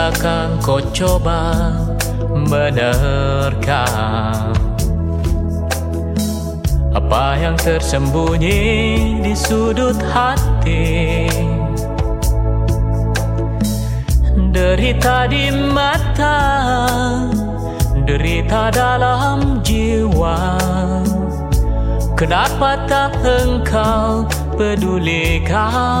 Pernahkah kau coba menerkam Apa yang tersembunyi di sudut hati? Derita di mata Derita dalam jiwa. Kenapa tak engkau pedulikan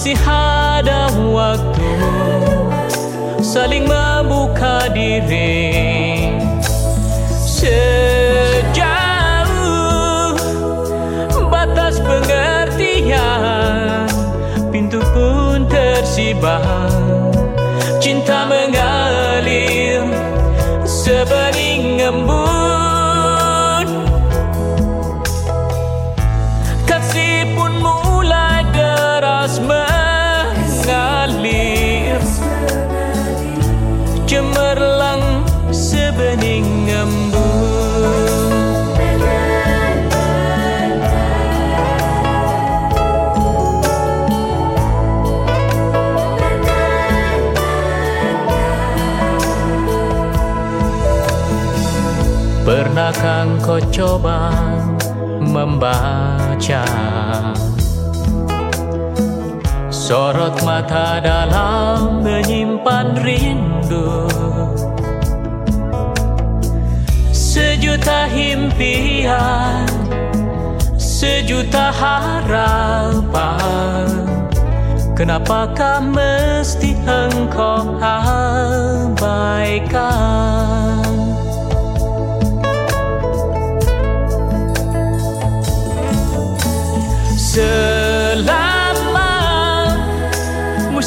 Masih ada waktu saling membuka diri. Sejauh batas pengertian Pintu pun tersibak Cinta mengalir sebening Pernahkah kau coba membaca? Sorot mata dalam menyimpan rindu. Sejuta impian Sejuta harapan. Kenapakah mesti engkau abaikan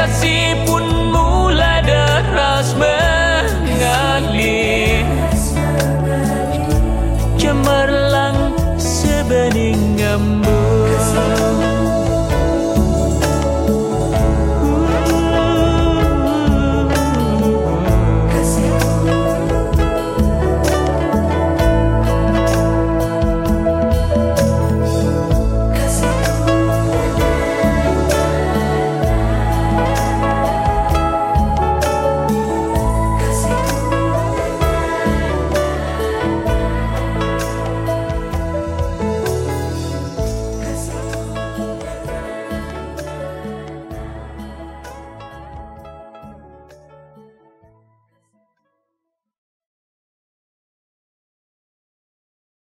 Kasih pun